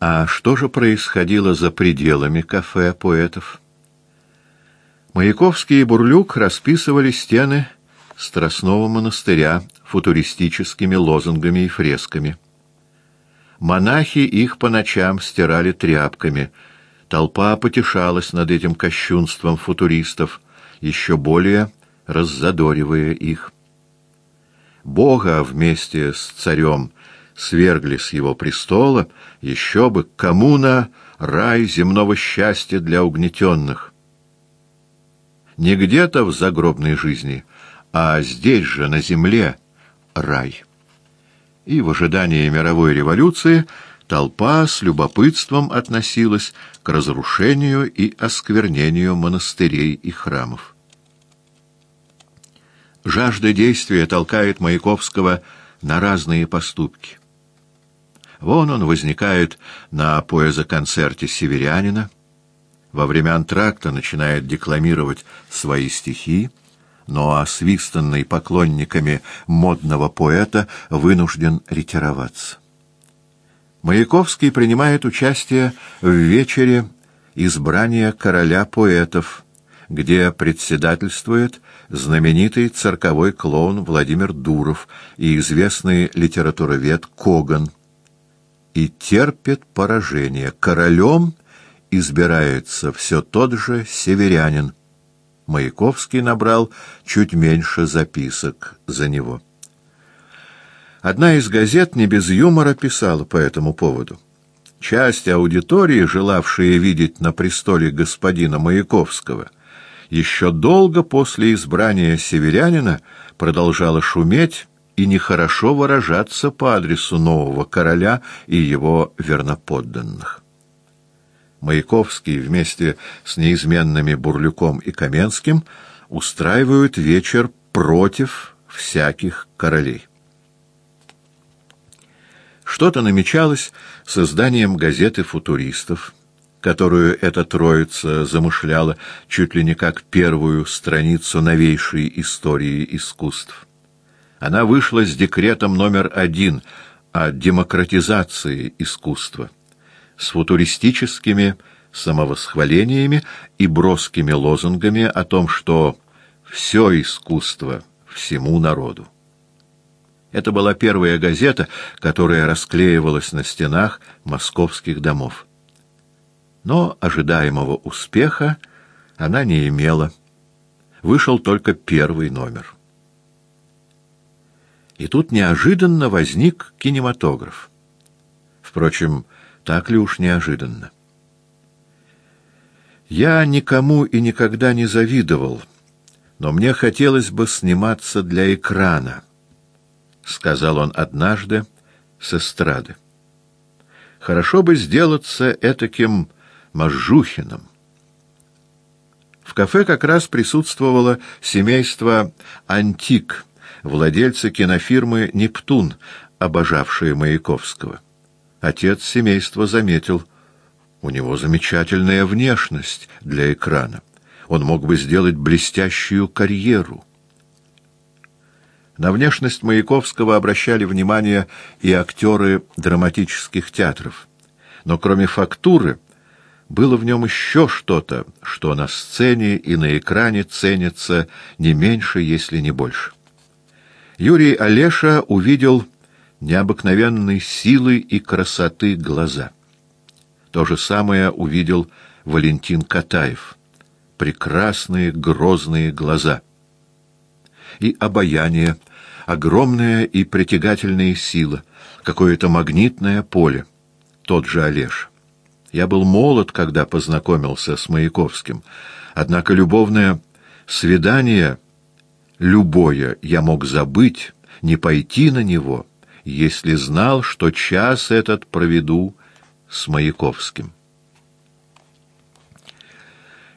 А что же происходило за пределами кафе поэтов? Маяковский и Бурлюк расписывали стены Страстного монастыря футуристическими лозунгами и фресками. Монахи их по ночам стирали тряпками. Толпа потешалась над этим кощунством футуристов, еще более раззадоривая их. Бога вместе с царем свергли с его престола, еще бы коммуна — рай земного счастья для угнетенных. Не где-то в загробной жизни, а здесь же, на земле, рай. И в ожидании мировой революции толпа с любопытством относилась к разрушению и осквернению монастырей и храмов. Жажда действия толкает Маяковского на разные поступки. Вон он возникает на поэзоконцерте «Северянина», во время антракта начинает декламировать свои стихи, но освистанный поклонниками модного поэта вынужден ретироваться. Маяковский принимает участие в вечере избрания короля поэтов, где председательствует знаменитый цирковой клоун Владимир Дуров и известный литературовед Коган, и терпит поражение. Королем избирается все тот же северянин, Маяковский набрал чуть меньше записок за него. Одна из газет не без юмора писала по этому поводу. Часть аудитории, желавшая видеть на престоле господина Маяковского, еще долго после избрания северянина продолжала шуметь и нехорошо выражаться по адресу нового короля и его верноподданных. Маяковский вместе с неизменными Бурлюком и Каменским устраивают вечер против всяких королей. Что-то намечалось с изданием газеты «Футуристов», которую эта троица замышляла чуть ли не как первую страницу новейшей истории искусств. Она вышла с декретом номер один о демократизации искусства с футуристическими самовосхвалениями и броскими лозунгами о том, что все искусство всему народу. Это была первая газета, которая расклеивалась на стенах московских домов. Но ожидаемого успеха она не имела. Вышел только первый номер. И тут неожиданно возник кинематограф. Впрочем, так ли уж неожиданно? Я никому и никогда не завидовал, но мне хотелось бы сниматься для экрана, — сказал он однажды с эстрады. Хорошо бы сделаться этаким Можжухиным. В кафе как раз присутствовало семейство «Антик», владельцы кинофирмы «Нептун», обожавшие Маяковского. Отец семейства заметил, у него замечательная внешность для экрана. Он мог бы сделать блестящую карьеру. На внешность Маяковского обращали внимание и актеры драматических театров. Но кроме фактуры было в нем еще что-то, что на сцене и на экране ценится не меньше, если не больше. Юрий Олеша увидел необыкновенной силы и красоты глаза. То же самое увидел Валентин Катаев. Прекрасные грозные глаза. И обаяние, огромная и притягательная сила, какое-то магнитное поле. Тот же Олеж. Я был молод, когда познакомился с Маяковским, однако любовное свидание, любое, я мог забыть, не пойти на него — если знал, что час этот проведу с Маяковским.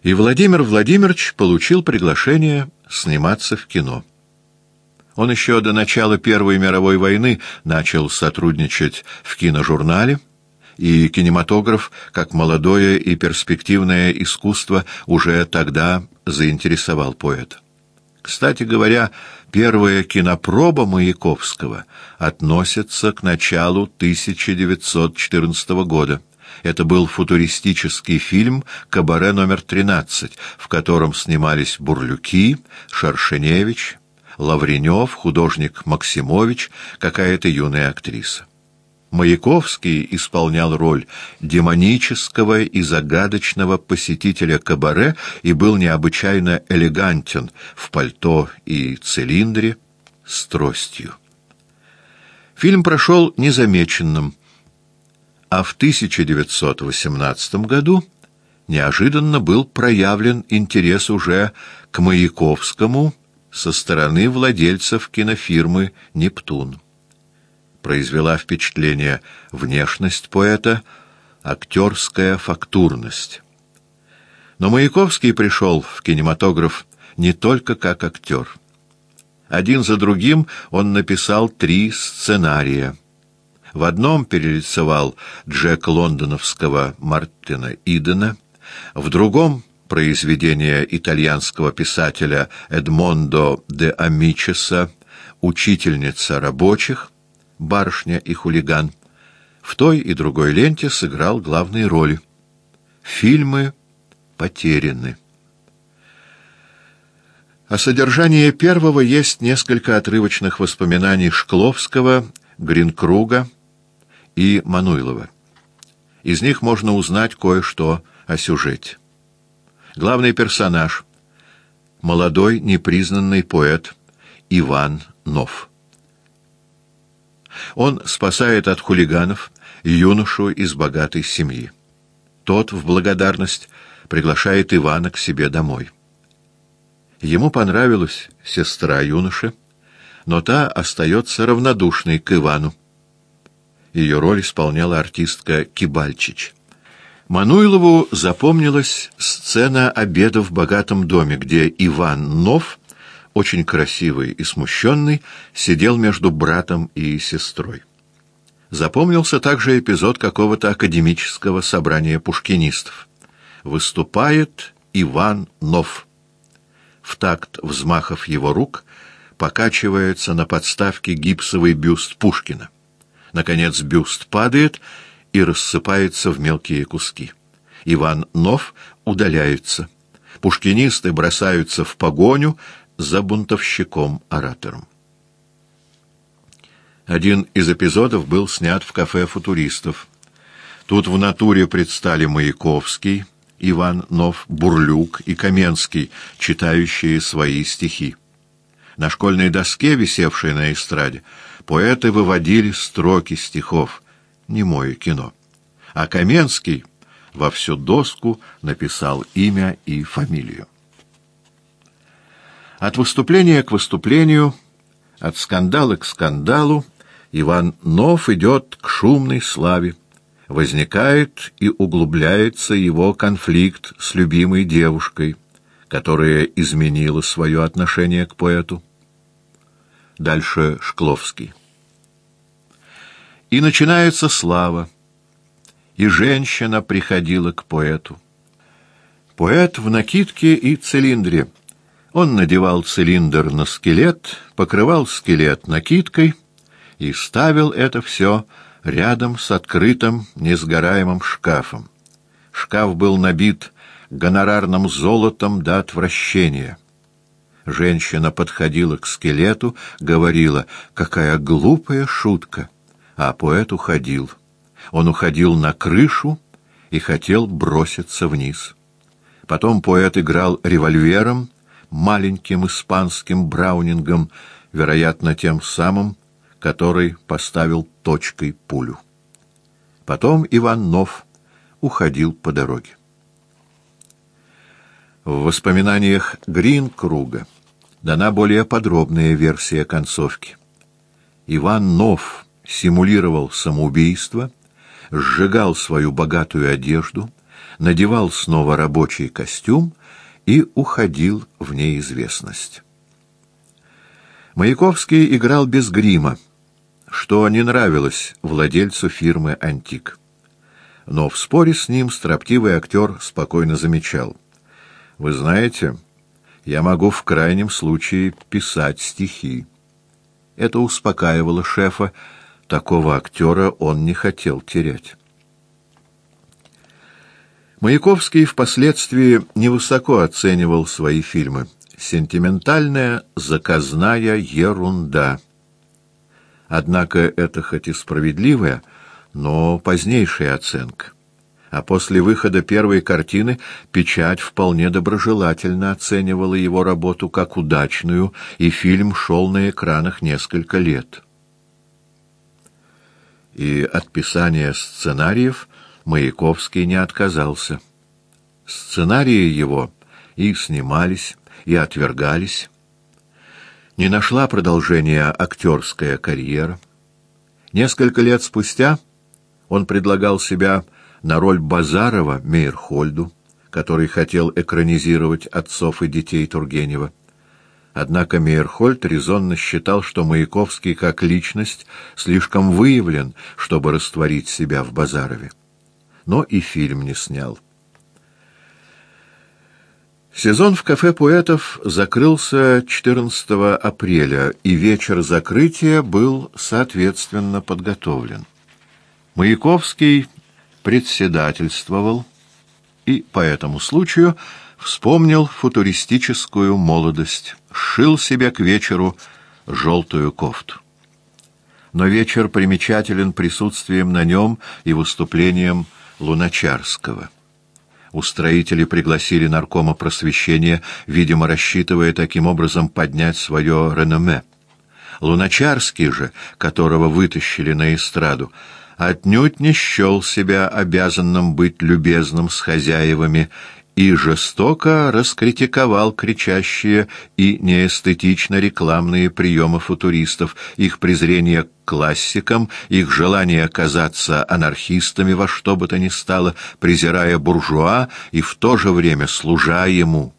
И Владимир Владимирович получил приглашение сниматься в кино. Он еще до начала Первой мировой войны начал сотрудничать в киножурнале, и кинематограф, как молодое и перспективное искусство, уже тогда заинтересовал поэта. Кстати говоря, первая кинопроба Маяковского относится к началу 1914 года, Это был футуристический фильм «Кабаре номер 13», в котором снимались Бурлюки, Шаршеневич, Лавренев, художник Максимович, какая-то юная актриса. Маяковский исполнял роль демонического и загадочного посетителя кабаре и был необычайно элегантен в пальто и цилиндре с тростью. Фильм прошел незамеченным, а в 1918 году неожиданно был проявлен интерес уже к Маяковскому со стороны владельцев кинофирмы «Нептун» произвела впечатление внешность поэта, актерская фактурность. Но Маяковский пришел в кинематограф не только как актер. Один за другим он написал три сценария. В одном перерисовал Джек лондоновского Мартина Идена, в другом — произведение итальянского писателя Эдмондо де Амичеса «Учительница рабочих», барышня и хулиган, в той и другой ленте сыграл главные роли. Фильмы потеряны. О содержании первого есть несколько отрывочных воспоминаний Шкловского, Гринкруга и Мануйлова. Из них можно узнать кое-что о сюжете. Главный персонаж — молодой непризнанный поэт Иван Нов. Он спасает от хулиганов юношу из богатой семьи. Тот в благодарность приглашает Ивана к себе домой. Ему понравилась сестра юноши, но та остается равнодушной к Ивану. Ее роль исполняла артистка Кибальчич. Мануйлову запомнилась сцена обеда в богатом доме, где Иван Нов очень красивый и смущенный, сидел между братом и сестрой. Запомнился также эпизод какого-то академического собрания пушкинистов. Выступает Иван Нов. В такт взмахов его рук покачивается на подставке гипсовый бюст Пушкина. Наконец бюст падает и рассыпается в мелкие куски. Иван Нов удаляется. Пушкинисты бросаются в погоню, за бунтовщиком-оратором. Один из эпизодов был снят в кафе футуристов. Тут в натуре предстали Маяковский, Иван Нов, Бурлюк и Каменский, читающие свои стихи. На школьной доске, висевшей на эстраде, поэты выводили строки стихов, немое кино. А Каменский во всю доску написал имя и фамилию. От выступления к выступлению, от скандала к скандалу Иван Нов идет к шумной славе. Возникает и углубляется его конфликт с любимой девушкой, которая изменила свое отношение к поэту. Дальше Шкловский. И начинается слава, и женщина приходила к поэту. Поэт в накидке и цилиндре — он надевал цилиндр на скелет, покрывал скелет накидкой и ставил это все рядом с открытым несгораемым шкафом. Шкаф был набит гонорарным золотом до отвращения. Женщина подходила к скелету, говорила, какая глупая шутка, а поэт уходил. Он уходил на крышу и хотел броситься вниз. Потом поэт играл револьвером, маленьким испанским браунингом, вероятно, тем самым, который поставил точкой пулю. Потом Иван Нов уходил по дороге. В воспоминаниях Гринкруга дана более подробная версия концовки. Иван Нов симулировал самоубийство, сжигал свою богатую одежду, надевал снова рабочий костюм и уходил в неизвестность. Маяковский играл без грима, что не нравилось владельцу фирмы «Антик». Но в споре с ним строптивый актер спокойно замечал. «Вы знаете, я могу в крайнем случае писать стихи». Это успокаивало шефа, такого актера он не хотел терять. Маяковский впоследствии невысоко оценивал свои фильмы. Сентиментальная, заказная ерунда. Однако это хоть и справедливая, но позднейшая оценка. А после выхода первой картины печать вполне доброжелательно оценивала его работу как удачную, и фильм шел на экранах несколько лет. И от писания сценариев Маяковский не отказался. Сценарии его и снимались, и отвергались. Не нашла продолжения актерская карьера. Несколько лет спустя он предлагал себя на роль Базарова Мейерхольду, который хотел экранизировать отцов и детей Тургенева. Однако Мейерхольд резонно считал, что Маяковский как личность слишком выявлен, чтобы растворить себя в Базарове но и фильм не снял. Сезон в кафе поэтов закрылся 14 апреля, и вечер закрытия был соответственно подготовлен. Маяковский председательствовал и по этому случаю вспомнил футуристическую молодость, сшил себе к вечеру желтую кофту. Но вечер примечателен присутствием на нем и выступлением Луначарского. Устроители пригласили наркома просвещения, видимо, рассчитывая таким образом поднять свое реноме. Луначарский же, которого вытащили на эстраду, отнюдь не счел себя обязанным быть любезным с хозяевами и жестоко раскритиковал кричащие и неэстетично рекламные приемы футуристов, их презрение к классикам, их желание казаться анархистами во что бы то ни стало, презирая буржуа и в то же время служа ему.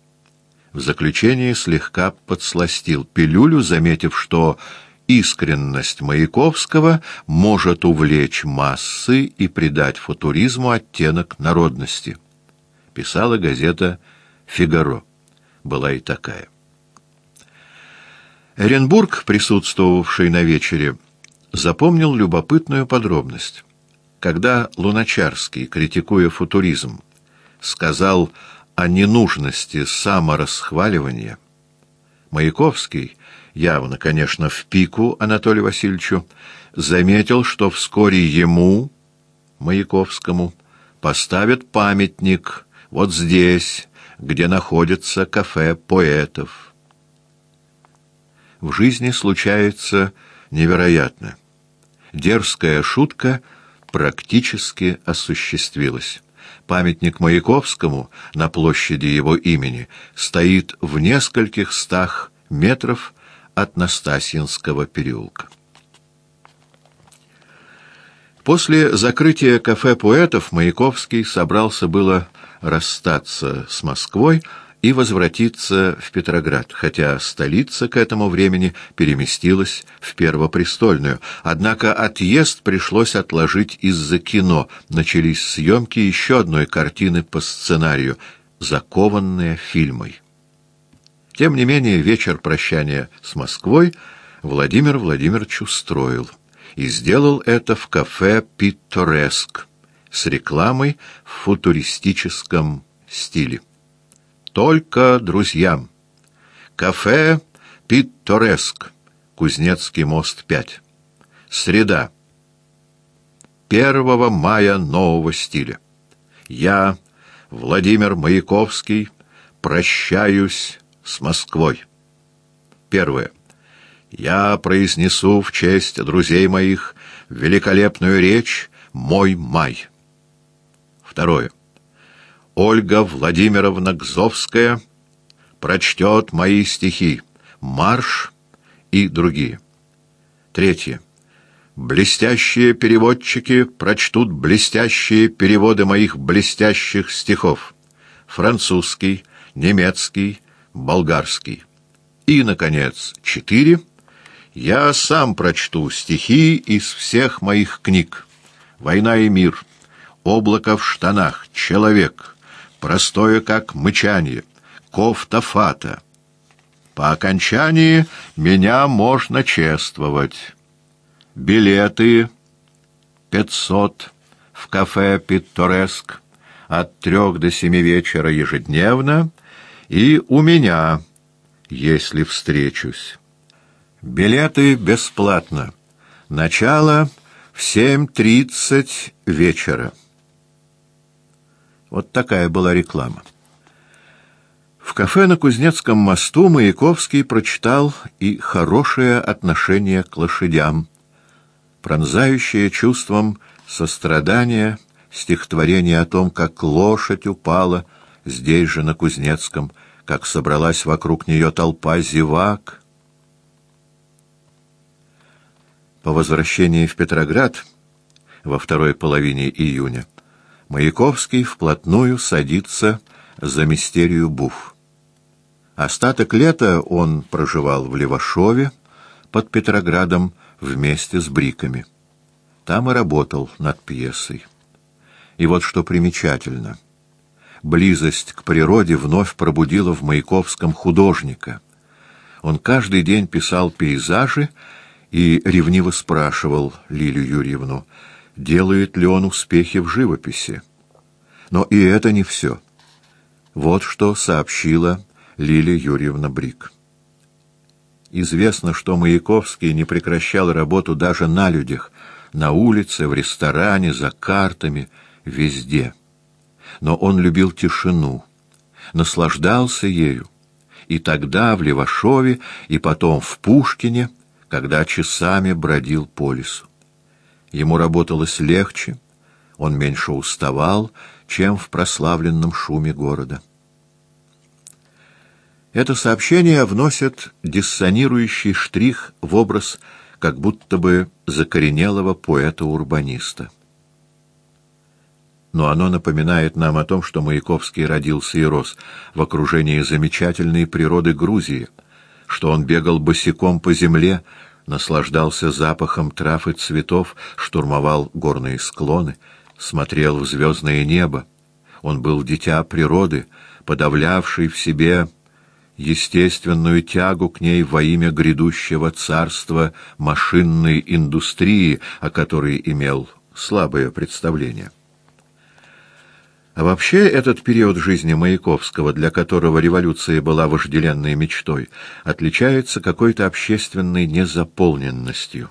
В заключение слегка подсластил пилюлю, заметив, что искренность Маяковского может увлечь массы и придать футуризму оттенок народности писала газета «Фигаро». Была и такая. Эренбург, присутствовавший на вечере, запомнил любопытную подробность. Когда Луначарский, критикуя футуризм, сказал о ненужности саморасхваливания, Маяковский, явно, конечно, в пику Анатолию Васильевичу, заметил, что вскоре ему, Маяковскому, поставят памятник вот здесь, где находится кафе поэтов. В жизни случается невероятно. Дерзкая шутка практически осуществилась. Памятник Маяковскому на площади его имени стоит в нескольких стах метров от Настасьинского переулка. После закрытия кафе поэтов Маяковский собрался было расстаться с Москвой и возвратиться в Петроград, хотя столица к этому времени переместилась в Первопрестольную. Однако отъезд пришлось отложить из-за кино. Начались съемки еще одной картины по сценарию «Закованная фильмой». Тем не менее, вечер прощания с Москвой Владимир Владимирович устроил. И сделал это в кафе «Питтореск» с рекламой в футуристическом стиле. Только друзьям. Кафе «Питтореск», Кузнецкий мост 5. Среда. 1 мая нового стиля. Я, Владимир Маяковский, прощаюсь с Москвой. Первое. Я произнесу в честь друзей моих великолепную речь «Мой май». Второе. Ольга Владимировна Гзовская прочтет мои стихи «Марш» и другие. Третье. Блестящие переводчики прочтут блестящие переводы моих блестящих стихов. Французский, немецкий, болгарский. И, наконец, четыре. Я сам прочту стихи из всех моих книг. «Война и мир», облако в штанах, человек, простое как мычание, кофта фата. По окончании меня можно чествовать. Билеты пятьсот в кафе «Питтореск», от трех до семи вечера ежедневно и у меня, если встречусь. Билеты бесплатно. Начало в семь тридцать вечера. Вот такая была реклама. В кафе на Кузнецком мосту Маяковский прочитал и хорошее отношение к лошадям, пронзающее чувством сострадания стихотворение о том, как лошадь упала здесь же, на Кузнецком, как собралась вокруг нее толпа зевак. По возвращении в Петроград во второй половине июня Маяковский вплотную садится за мистерию Буф. Остаток лета он проживал в Левашове под Петроградом вместе с Бриками. Там и работал над пьесой. И вот что примечательно. Близость к природе вновь пробудила в Маяковском художника. Он каждый день писал пейзажи и ревниво спрашивал Лилию Юрьевну, делает ли он успехи в живописи. Но и это не все. Вот что сообщила Лилия Юрьевна Брик. Известно, что Маяковский не прекращал работу даже на людях, на улице, в ресторане, за картами, везде. Но он любил тишину, наслаждался ею, и тогда в Левашове, и потом в Пушкине, когда часами бродил по лесу. Ему работалось легче, он меньше уставал, чем в прославленном шуме города. Это сообщение вносит диссонирующий штрих в образ как будто бы закоренелого поэта-урбаниста. Но оно напоминает нам о том, что Маяковский родился и рос в окружении замечательной природы Грузии, что он бегал босиком по земле, наслаждался запахом трав и цветов, штурмовал горные склоны, смотрел в звездное небо. Он был дитя природы, подавлявший в себе естественную тягу к ней во имя грядущего царства машинной индустрии, о которой имел слабое представление. А вообще этот период жизни Маяковского, для которого революция была вожделенной мечтой, отличается какой-то общественной незаполненностью.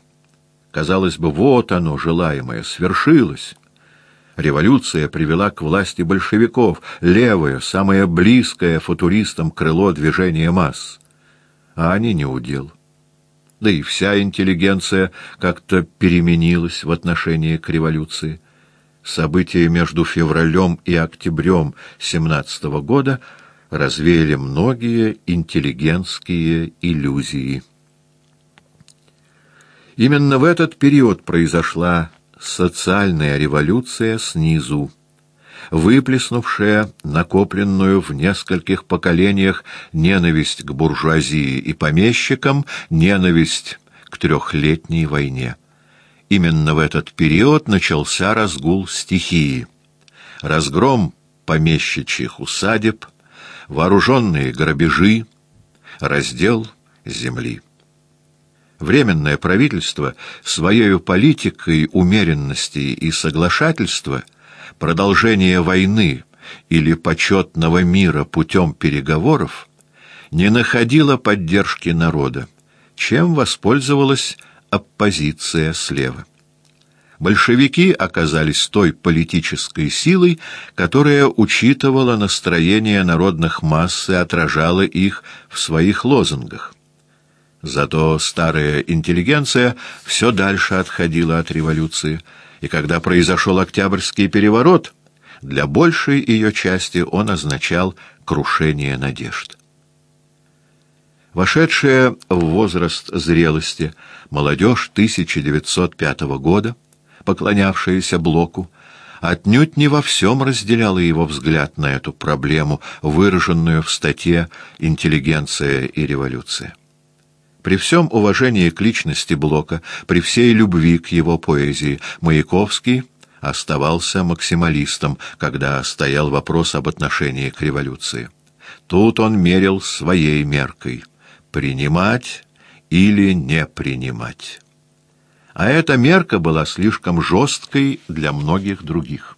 Казалось бы, вот оно, желаемое, свершилось. Революция привела к власти большевиков, левое, самое близкое футуристам крыло движения масс. А они не удел. Да и вся интеллигенция как-то переменилась в отношении к революции. События между февралем и октябрем 17 года развеяли многие интеллигентские иллюзии. Именно в этот период произошла социальная революция снизу, выплеснувшая накопленную в нескольких поколениях ненависть к буржуазии и помещикам, ненависть к трехлетней войне. Именно в этот период начался разгул стихии. Разгром помещичьих усадеб, вооруженные грабежи, раздел земли. Временное правительство своей политикой умеренности и соглашательства, продолжение войны или почетного мира путем переговоров не находило поддержки народа, чем воспользовалась оппозиция слева. Большевики оказались той политической силой, которая учитывала настроение народных масс и отражала их в своих лозунгах. Зато старая интеллигенция все дальше отходила от революции, и когда произошел Октябрьский переворот, для большей ее части он означал крушение надежд. Вошедшая в возраст зрелости молодежь 1905 года, поклонявшаяся Блоку, отнюдь не во всем разделяла его взгляд на эту проблему, выраженную в статье «Интеллигенция и революция». При всем уважении к личности Блока, при всей любви к его поэзии, Маяковский оставался максималистом, когда стоял вопрос об отношении к революции. Тут он мерил своей меркой — принимать или не принимать. А эта мерка была слишком жесткой для многих других.